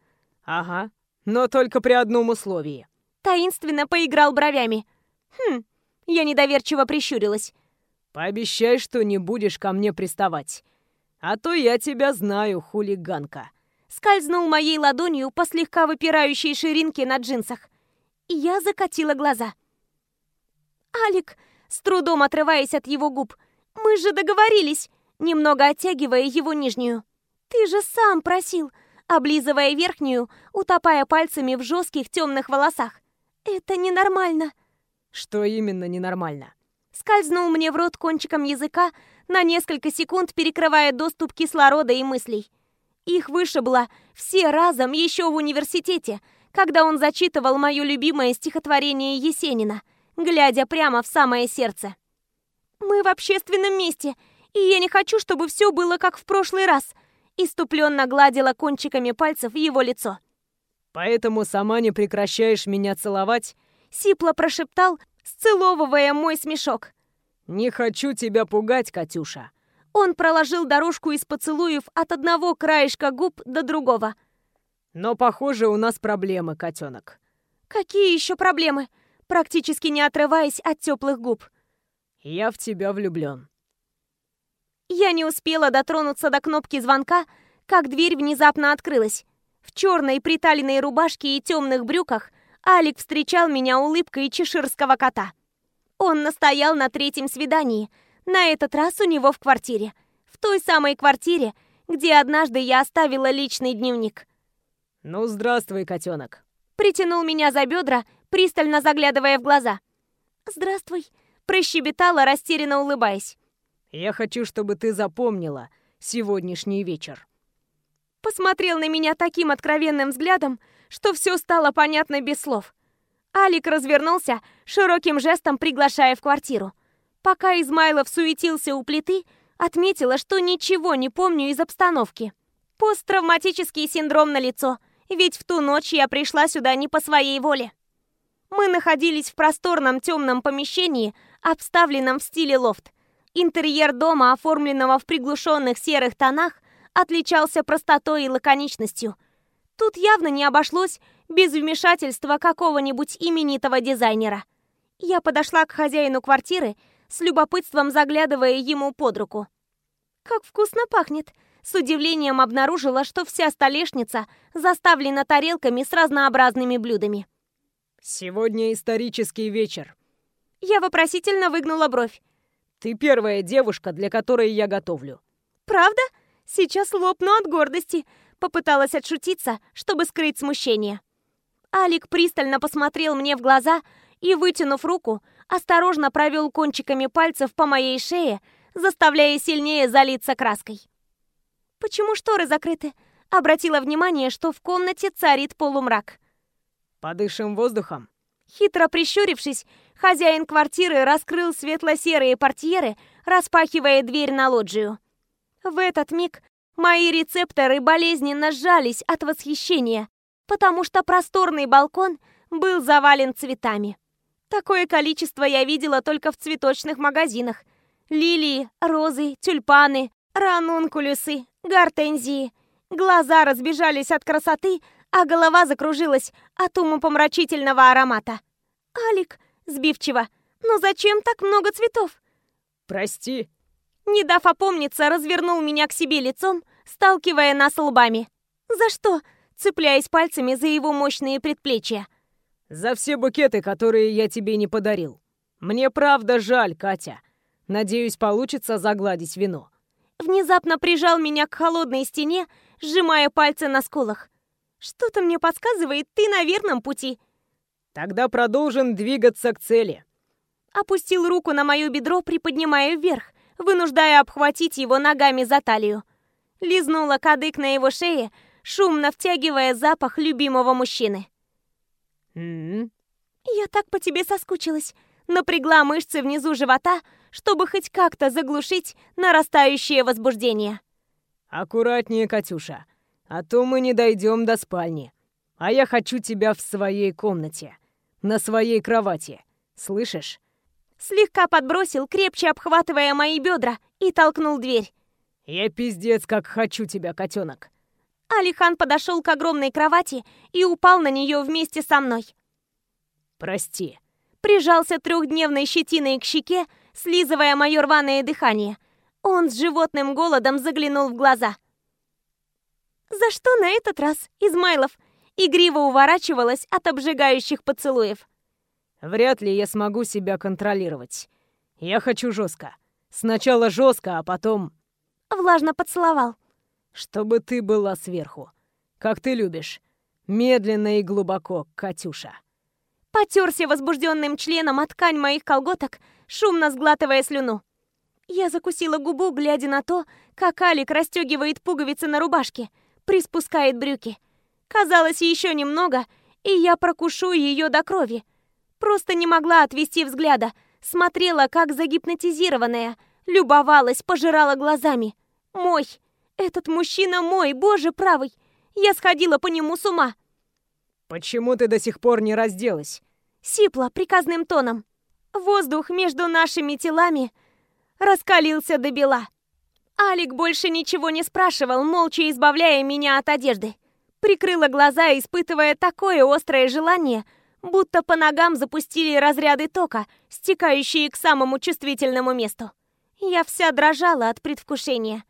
Speaker 3: «Ага, но только при одном условии».
Speaker 2: Таинственно поиграл бровями. «Хм, я недоверчиво прищурилась.
Speaker 3: «Пообещай, что не будешь ко мне приставать. А то я тебя знаю, хулиганка».
Speaker 2: Скользнул моей ладонью по слегка выпирающей ширинке на джинсах. Я закатила глаза. «Алик!» С трудом отрываясь от его губ. «Мы же договорились!» Немного оттягивая его нижнюю. «Ты же сам просил!» Облизывая верхнюю, утопая пальцами в жестких темных волосах. «Это ненормально!»
Speaker 3: Что именно ненормально?
Speaker 2: Скользнул мне в рот кончиком языка, на несколько секунд перекрывая доступ кислорода и мыслей. Их вышибло все разом еще в университете, когда он зачитывал мое любимое стихотворение Есенина, глядя прямо в самое сердце. «Мы в общественном месте, и я не хочу, чтобы все было как в прошлый раз», иступленно гладила кончиками пальцев его лицо.
Speaker 3: «Поэтому сама не прекращаешь меня целовать
Speaker 2: Сипло прошептал, сцеловывая мой смешок.
Speaker 3: «Не хочу тебя пугать, Катюша».
Speaker 2: Он проложил дорожку из поцелуев от одного краешка губ до другого.
Speaker 3: «Но, похоже, у нас проблемы, котенок».
Speaker 2: «Какие еще проблемы?» Практически не отрываясь от теплых губ.
Speaker 3: «Я в тебя влюблен».
Speaker 2: Я не успела дотронуться до кнопки звонка, как дверь внезапно открылась. В черной приталенной рубашке и темных брюках Алик встречал меня улыбкой чеширского кота. Он настоял на третьем свидании, на этот раз у него в квартире. В той самой квартире, где однажды я оставила личный дневник.
Speaker 3: «Ну, здравствуй, котенок!»
Speaker 2: Притянул меня за бедра, пристально заглядывая в глаза. «Здравствуй!» Прощебетала, растерянно улыбаясь.
Speaker 3: «Я хочу, чтобы ты запомнила сегодняшний вечер».
Speaker 2: Посмотрел на меня таким откровенным взглядом, что все стало понятно без слов. Алик развернулся, широким жестом приглашая в квартиру. Пока Измайлов суетился у плиты, отметила, что ничего не помню из обстановки. Посттравматический синдром на лицо, ведь в ту ночь я пришла сюда не по своей воле. Мы находились в просторном темном помещении, обставленном в стиле лофт. Интерьер дома, оформленного в приглушенных серых тонах, отличался простотой и лаконичностью – Тут явно не обошлось без вмешательства какого-нибудь именитого дизайнера. Я подошла к хозяину квартиры, с любопытством заглядывая ему под руку. «Как вкусно пахнет!» С удивлением обнаружила, что вся столешница заставлена тарелками с разнообразными блюдами.
Speaker 3: «Сегодня исторический вечер».
Speaker 2: Я вопросительно выгнула бровь.
Speaker 3: «Ты первая девушка, для которой я готовлю».
Speaker 2: «Правда? Сейчас лопну от гордости. Попыталась отшутиться, чтобы скрыть смущение. Алик пристально посмотрел мне в глаза и, вытянув руку, осторожно провел кончиками пальцев по моей шее, заставляя сильнее залиться краской. «Почему шторы закрыты?» Обратила внимание, что в комнате царит полумрак.
Speaker 3: «Подышим воздухом».
Speaker 2: Хитро прищурившись, хозяин квартиры раскрыл светло-серые портьеры, распахивая дверь на лоджию. В этот миг мои рецепторы болезненно сжались от восхищения, потому что просторный балкон был завален цветами. Такое количество я видела только в цветочных магазинах. Лилии, розы, тюльпаны, ранункулюсы, гортензии. Глаза разбежались от красоты, а голова закружилась от умопомрачительного аромата. «Алик!» — сбивчиво. «Ну зачем так много цветов?»
Speaker 3: «Прости».
Speaker 2: Не дав опомниться, развернул меня к себе лицом, сталкивая нас лбами. «За что?» — цепляясь пальцами за его мощные предплечья.
Speaker 3: «За все букеты, которые я тебе не подарил. Мне правда жаль, Катя. Надеюсь, получится загладить вину».
Speaker 2: Внезапно прижал меня к холодной стене, сжимая пальцы на скулах. Что-то мне подсказывает, ты на верном пути.
Speaker 3: Тогда продолжим двигаться к цели.
Speaker 2: Опустил руку на мое бедро, приподнимая вверх, вынуждая обхватить его ногами за талию. Лизнула кадык на его шее, шумно втягивая запах любимого мужчины.
Speaker 3: М-м.
Speaker 2: Я так по тебе соскучилась. Напрягла мышцы внизу живота, чтобы хоть как-то заглушить нарастающее возбуждение.
Speaker 3: Аккуратнее, Катюша а то мы не дойдем до спальни. А я хочу тебя в своей комнате, на своей кровати. Слышишь?»
Speaker 2: Слегка подбросил, крепче обхватывая мои бедра, и толкнул дверь.
Speaker 3: «Я пиздец как хочу тебя, котенок!»
Speaker 2: Алихан подошел к огромной кровати и упал на нее вместе со мной.
Speaker 3: «Прости».
Speaker 2: Прижался трехдневной щетиной к щеке, слизывая мое рваное дыхание. Он с животным голодом заглянул в глаза. «За что на этот раз, Измайлов?» Игриво уворачивалась от обжигающих поцелуев.
Speaker 3: «Вряд ли я смогу себя контролировать. Я хочу жестко. Сначала жестко, а потом...»
Speaker 2: Влажно поцеловал.
Speaker 3: «Чтобы ты была сверху. Как ты любишь. Медленно и глубоко, Катюша».
Speaker 2: Потерся возбужденным членом от ткань моих колготок, шумно сглатывая слюну. Я закусила губу, глядя на то, как Алик расстегивает пуговицы на рубашке — приспускает брюки. Казалось, еще немного, и я прокушу ее до крови. Просто не могла отвести взгляда, смотрела, как загипнотизированная, любовалась, пожирала глазами. Мой! Этот мужчина мой, боже правый! Я сходила по нему с ума.
Speaker 3: «Почему ты до сих пор не разделась?»
Speaker 2: Сипла приказным тоном. Воздух между нашими телами раскалился до бела. Алик больше ничего не спрашивал, молча избавляя меня от одежды. Прикрыла глаза, испытывая такое острое желание, будто по ногам запустили разряды тока, стекающие к самому чувствительному месту. Я вся дрожала от предвкушения.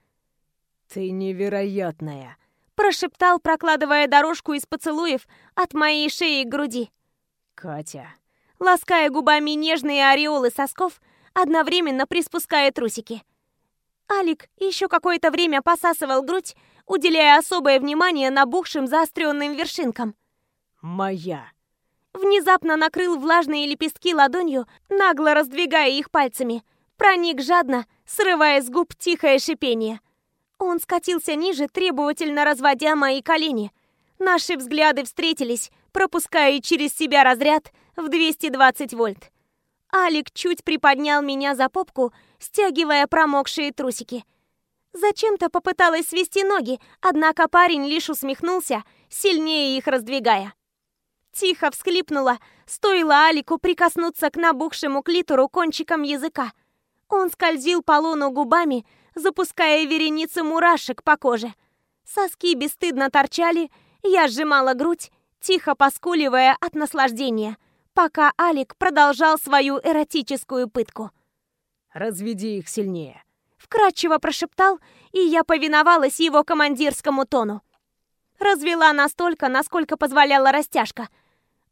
Speaker 3: «Ты невероятная!»
Speaker 2: прошептал, прокладывая дорожку из поцелуев от моей шеи к груди.
Speaker 3: «Катя!»
Speaker 2: Лаская губами нежные ореолы сосков, одновременно приспуская трусики. Алик еще какое-то время посасывал грудь, уделяя особое внимание набухшим заостренным вершинкам.
Speaker 3: «Моя!»
Speaker 2: Внезапно накрыл влажные лепестки ладонью, нагло раздвигая их пальцами. Проник жадно, срывая с губ тихое шипение. Он скатился ниже, требовательно разводя мои колени. Наши взгляды встретились, пропуская через себя разряд в 220 вольт. Алик чуть приподнял меня за попку, стягивая промокшие трусики. Зачем-то попыталась свести ноги, однако парень лишь усмехнулся, сильнее их раздвигая. Тихо всхлипнула, стоило Алику прикоснуться к набухшему клитору кончиком языка. Он скользил по луну губами, запуская вереницу мурашек по коже. Соски бесстыдно торчали, я сжимала грудь, тихо поскуливая от наслаждения, пока Алик продолжал свою эротическую пытку.
Speaker 3: Разведи их сильнее.
Speaker 2: Вкратчиво прошептал, и я повиновалась его командирскому тону. Развела настолько, насколько позволяла растяжка.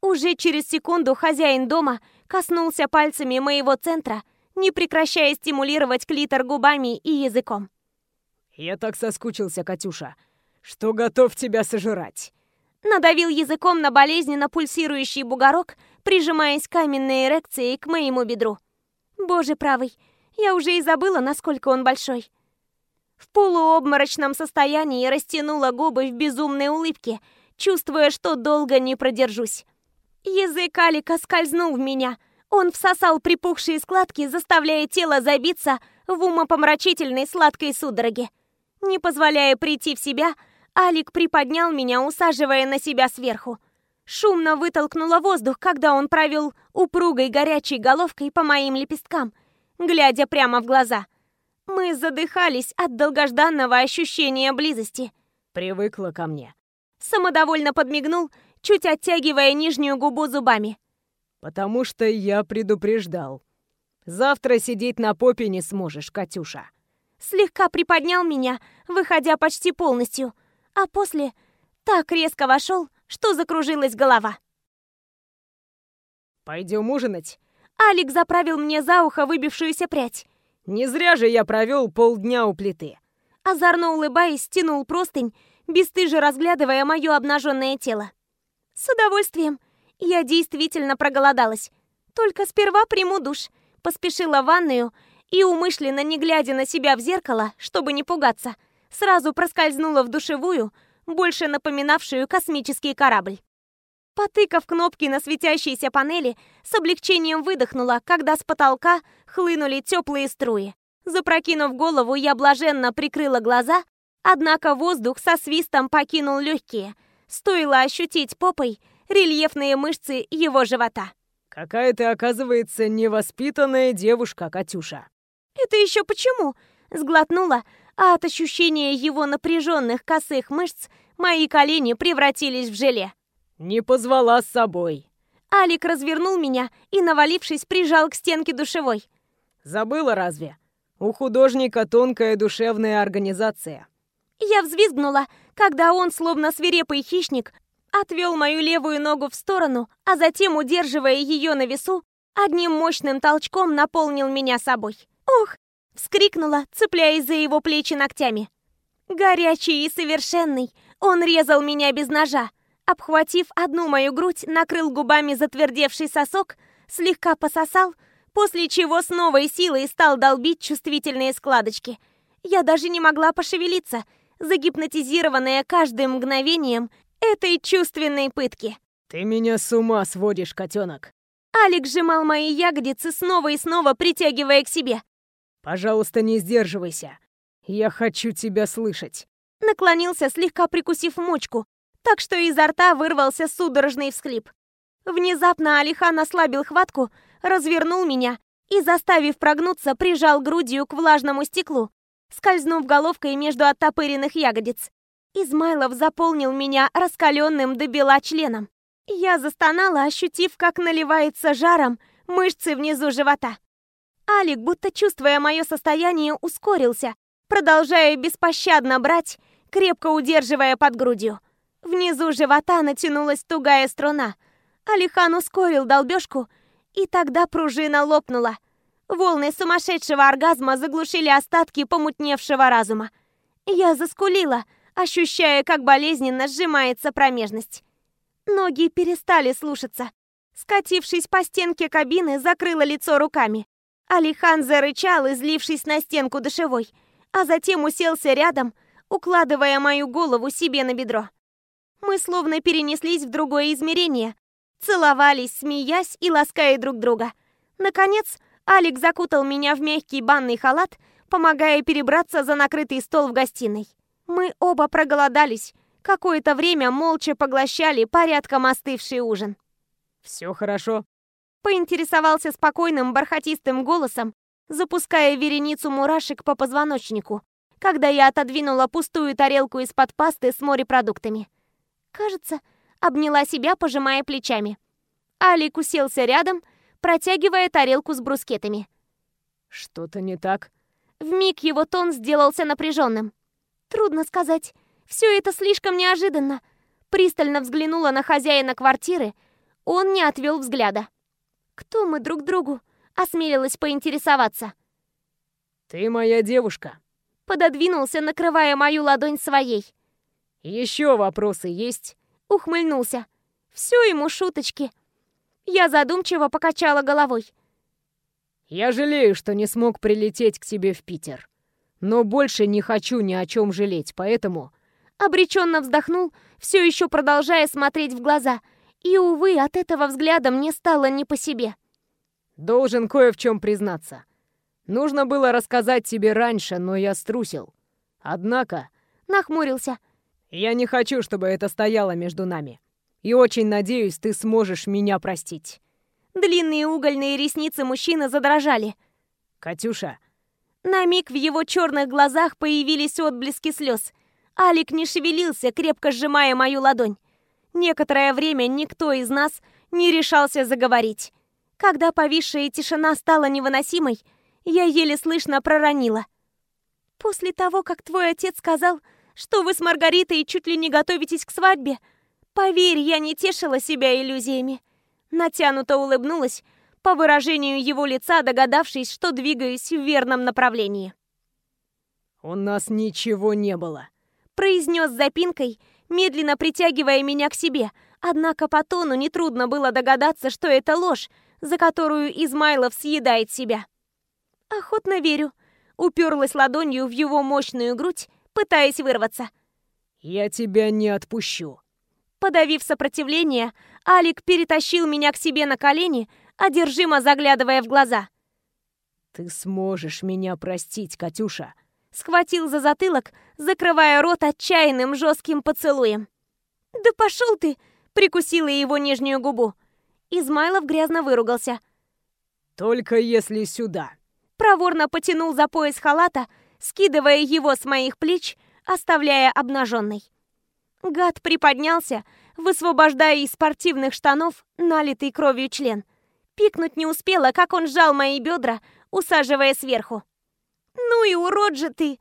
Speaker 2: Уже через секунду хозяин дома коснулся пальцами моего центра, не прекращая стимулировать клитор губами и языком.
Speaker 3: «Я так соскучился, Катюша, что готов тебя сожрать!»
Speaker 2: Надавил языком на болезненно пульсирующий бугорок, прижимаясь каменной эрекцией к моему бедру. Боже правый, я уже и забыла, насколько он большой. В полуобморочном состоянии растянула губы в безумной улыбке, чувствуя, что долго не продержусь. Язык Алика скользнул в меня. Он всосал припухшие складки, заставляя тело забиться в умопомрачительной сладкой судороге. Не позволяя прийти в себя, Алик приподнял меня, усаживая на себя сверху. Шумно вытолкнула воздух, когда он провел упругой горячей головкой по моим лепесткам, глядя прямо в глаза. Мы задыхались от долгожданного ощущения близости.
Speaker 3: «Привыкла ко мне».
Speaker 2: Самодовольно подмигнул, чуть оттягивая нижнюю губу зубами.
Speaker 3: «Потому что я предупреждал. Завтра сидеть на попе не сможешь, Катюша».
Speaker 2: Слегка приподнял меня, выходя почти полностью, а после так резко вошел, что закружилась голова.
Speaker 3: «Пойдем ужинать?»
Speaker 2: Алик заправил мне за ухо выбившуюся прядь.
Speaker 3: «Не зря же я провел полдня у плиты».
Speaker 2: Озорно улыбаясь, стянул простынь, бесстыже разглядывая мое обнаженное тело. «С удовольствием. Я действительно проголодалась. Только сперва приму душ». Поспешила в ванную и, умышленно не глядя на себя в зеркало, чтобы не пугаться, сразу проскользнула в душевую, больше напоминавшую космический корабль. Потыкав кнопки на светящейся панели, с облегчением выдохнула, когда с потолка хлынули теплые струи. Запрокинув голову, я блаженно прикрыла глаза, однако воздух со свистом покинул легкие. Стоило ощутить попой рельефные мышцы его живота.
Speaker 3: «Какая ты, оказывается, невоспитанная девушка, Катюша!»
Speaker 2: «Это еще почему?» Сглотнула, а от ощущения его напряженных косых мышц мои колени превратились в желе.
Speaker 3: «Не позвала с собой».
Speaker 2: Алик развернул меня и, навалившись, прижал к стенке душевой.
Speaker 3: «Забыла разве? У художника тонкая душевная организация».
Speaker 2: Я взвизгнула, когда он, словно свирепый хищник, отвел мою левую ногу в сторону, а затем, удерживая ее на весу, одним мощным толчком наполнил меня собой. «Ох!» Вскрикнула, цепляясь за его плечи ногтями. Горячий и совершенный, он резал меня без ножа. Обхватив одну мою грудь, накрыл губами затвердевший сосок, слегка пососал, после чего с новой силой стал долбить чувствительные складочки. Я даже не могла пошевелиться, загипнотизированная каждым мгновением этой чувственной пытки.
Speaker 3: «Ты меня с ума сводишь, котенок!»
Speaker 2: Алик сжимал мои ягодицы, снова и снова притягивая к себе.
Speaker 3: Пожалуйста, не сдерживайся. Я хочу тебя слышать.
Speaker 2: Наклонился, слегка прикусив мочку, так что изо рта вырвался судорожный всхлип. Внезапно Алихан ослабил хватку, развернул меня и, заставив прогнуться, прижал грудью к влажному стеклу, скользнув головкой между оттопыренных ягодиц. Измайлов заполнил меня раскаленным до бела членом. Я застонала, ощутив, как наливается жаром мышцы внизу живота. Алик, будто чувствуя мое состояние, ускорился, продолжая беспощадно брать, крепко удерживая под грудью. Внизу живота натянулась тугая струна. Алихан ускорил долбежку, и тогда пружина лопнула. Волны сумасшедшего оргазма заглушили остатки помутневшего разума. Я заскулила, ощущая, как болезненно сжимается промежность. Ноги перестали слушаться. Скатившись по стенке кабины, закрыла лицо руками. Алихан зарычал, излившись на стенку душевой, а затем уселся рядом, укладывая мою голову себе на бедро. Мы словно перенеслись в другое измерение, целовались, смеясь и лаская друг друга. Наконец, Алик закутал меня в мягкий банный халат, помогая перебраться за накрытый стол в гостиной. Мы оба проголодались, какое-то время молча поглощали порядком остывший ужин.
Speaker 3: «Все хорошо?»
Speaker 2: поинтересовался спокойным бархатистым голосом, запуская вереницу мурашек по позвоночнику, когда я отодвинула пустую тарелку из-под пасты с морепродуктами. Кажется, обняла себя, пожимая плечами. Алик уселся рядом, протягивая тарелку с брускетами.
Speaker 3: «Что-то не так?»
Speaker 2: Вмиг его тон сделался напряженным. «Трудно сказать. Все это слишком неожиданно». Пристально взглянула на хозяина квартиры. Он не отвел взгляда. «Кто мы друг другу?» — осмелилась поинтересоваться.
Speaker 3: «Ты моя девушка», —
Speaker 2: пододвинулся, накрывая мою ладонь своей.
Speaker 3: «Еще вопросы есть?»
Speaker 2: — ухмыльнулся. «Все ему шуточки». Я задумчиво покачала головой.
Speaker 3: «Я жалею, что не смог прилететь к тебе в Питер. Но больше не хочу ни о чем жалеть, поэтому...»
Speaker 2: Обреченно вздохнул, все еще продолжая смотреть в глаза — И, увы, от этого взгляда мне стало не по себе.
Speaker 1: Должен кое в чем признаться. Нужно было рассказать тебе раньше, но я струсил. Однако...
Speaker 2: Нахмурился.
Speaker 1: Я не хочу, чтобы это стояло между нами. И очень надеюсь, ты сможешь меня простить.
Speaker 2: Длинные угольные ресницы мужчины задрожали.
Speaker 1: Катюша.
Speaker 2: На миг в его черных глазах появились отблески слез. Алик не шевелился, крепко сжимая мою ладонь. Некоторое время никто из нас не решался заговорить. Когда повисшая тишина стала невыносимой, я еле слышно проронила. «После того, как твой отец сказал, что вы с Маргаритой чуть ли не готовитесь к свадьбе, поверь, я не тешила себя иллюзиями». Натянуто улыбнулась, по выражению его лица догадавшись, что двигаюсь в верном направлении.
Speaker 1: «У нас ничего не было», —
Speaker 2: произнес запинкой, медленно притягивая меня к себе, однако по тону нетрудно было догадаться, что это ложь, за которую Измайлов съедает себя. Охотно верю. Уперлась ладонью в его мощную грудь, пытаясь вырваться.
Speaker 1: «Я тебя не отпущу».
Speaker 2: Подавив сопротивление, Алик перетащил меня к себе на колени, одержимо заглядывая в глаза.
Speaker 1: «Ты сможешь меня простить, Катюша?»
Speaker 2: Схватил за затылок, закрывая рот отчаянным жестким поцелуем. «Да пошел ты!» — прикусила его нижнюю губу. Измайлов грязно выругался.
Speaker 1: «Только если сюда».
Speaker 2: Проворно потянул за пояс халата, скидывая его с моих плеч, оставляя обнаженной. Гад приподнялся, высвобождая из спортивных штанов налитый кровью член. Пикнуть не успела, как он сжал мои бедра, усаживая сверху. «Ну и урод же ты!»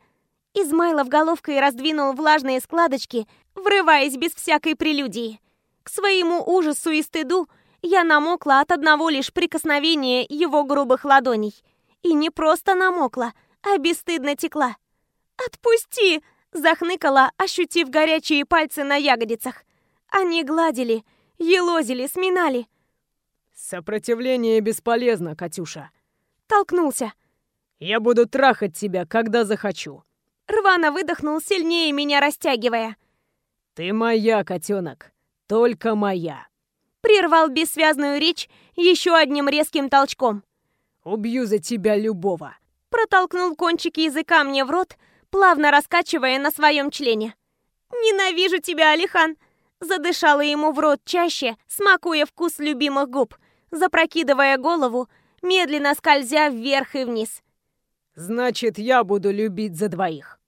Speaker 2: Измайлов головкой раздвинул влажные складочки, врываясь без всякой прелюдии. К своему ужасу и стыду я намокла от одного лишь прикосновения его грубых ладоней. И не просто намокла, а бесстыдно текла. «Отпусти!» – захныкала, ощутив горячие пальцы на ягодицах. Они гладили, елозили, сминали.
Speaker 1: «Сопротивление бесполезно, Катюша!»
Speaker 2: Толкнулся.
Speaker 1: «Я буду трахать тебя, когда захочу!»
Speaker 2: Рвано выдохнул, сильнее меня растягивая.
Speaker 1: «Ты моя, котенок, только моя!»
Speaker 2: прервал бессвязную речь еще одним резким толчком.
Speaker 1: «Убью за тебя любого!»
Speaker 2: Протолкнул кончики языка мне в рот, плавно раскачивая на своем члене. «Ненавижу тебя, Алихан!» Задышала ему в рот чаще, смакуя вкус любимых губ, запрокидывая голову, медленно скользя вверх и вниз.
Speaker 1: «Значит, я буду любить за двоих!»